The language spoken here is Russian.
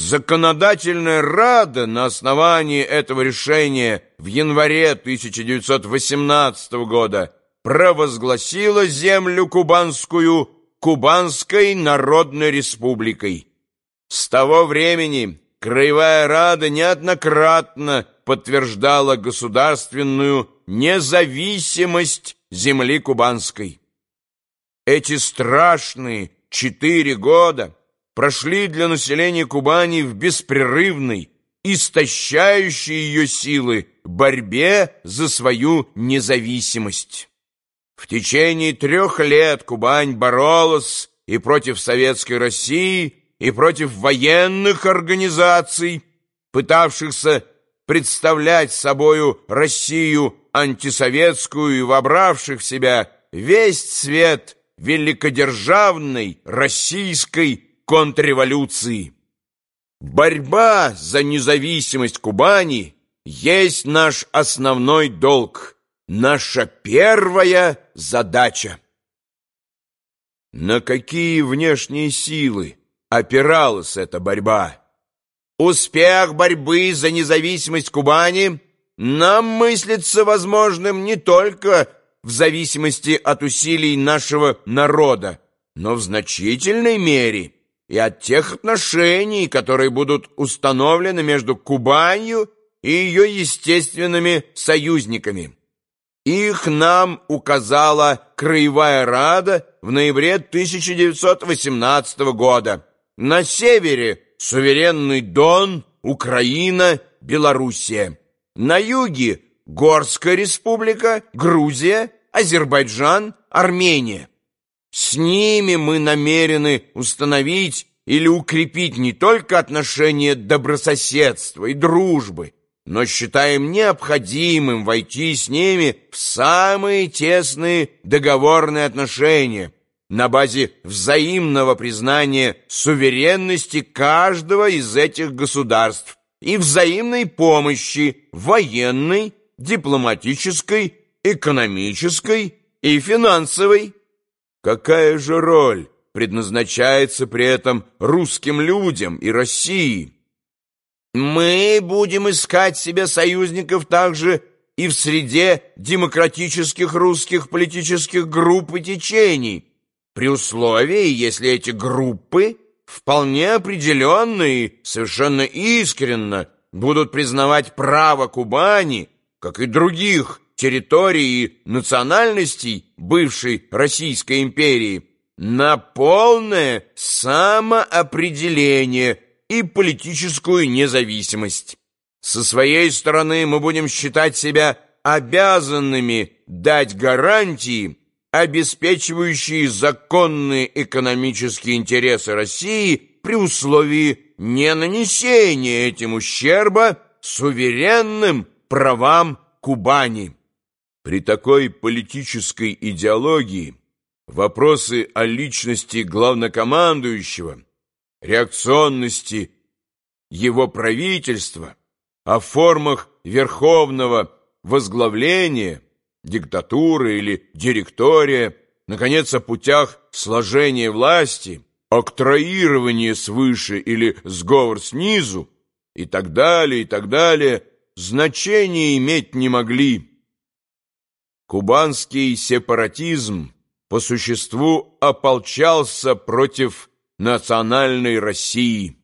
Законодательная Рада на основании этого решения в январе 1918 года провозгласила землю кубанскую Кубанской Народной Республикой. С того времени Краевая Рада неоднократно подтверждала государственную независимость земли кубанской. Эти страшные четыре года прошли для населения Кубани в беспрерывной, истощающей ее силы борьбе за свою независимость. В течение трех лет Кубань боролась и против Советской России, и против военных организаций, пытавшихся представлять собою Россию антисоветскую и вобравших в себя весь цвет великодержавной российской контрреволюции. Борьба за независимость Кубани есть наш основной долг, наша первая задача. На какие внешние силы опиралась эта борьба? Успех борьбы за независимость Кубани нам мыслится возможным не только в зависимости от усилий нашего народа, но в значительной мере и от тех отношений, которые будут установлены между Кубанью и ее естественными союзниками. Их нам указала Краевая Рада в ноябре 1918 года. На севере суверенный Дон, Украина, Белоруссия. На юге Горская республика, Грузия, Азербайджан, Армения. С ними мы намерены установить или укрепить не только отношения добрососедства и дружбы, но считаем необходимым войти с ними в самые тесные договорные отношения на базе взаимного признания суверенности каждого из этих государств и взаимной помощи военной, дипломатической, экономической и финансовой. Какая же роль предназначается при этом русским людям и России? Мы будем искать себе союзников также и в среде демократических русских политических групп и течений, при условии, если эти группы вполне определенно и совершенно искренно будут признавать право Кубани, как и других территорий и национальностей бывшей Российской империи, на полное самоопределение и политическую независимость. Со своей стороны мы будем считать себя обязанными дать гарантии, обеспечивающие законные экономические интересы России при условии не нанесения этим ущерба суверенным правам Кубани. При такой политической идеологии вопросы о личности главнокомандующего, реакционности его правительства, о формах верховного возглавления, диктатуры или директория, наконец, о путях сложения власти, октроирование свыше или сговор снизу и так далее, и так далее, значения иметь не могли. Кубанский сепаратизм по существу ополчался против национальной России.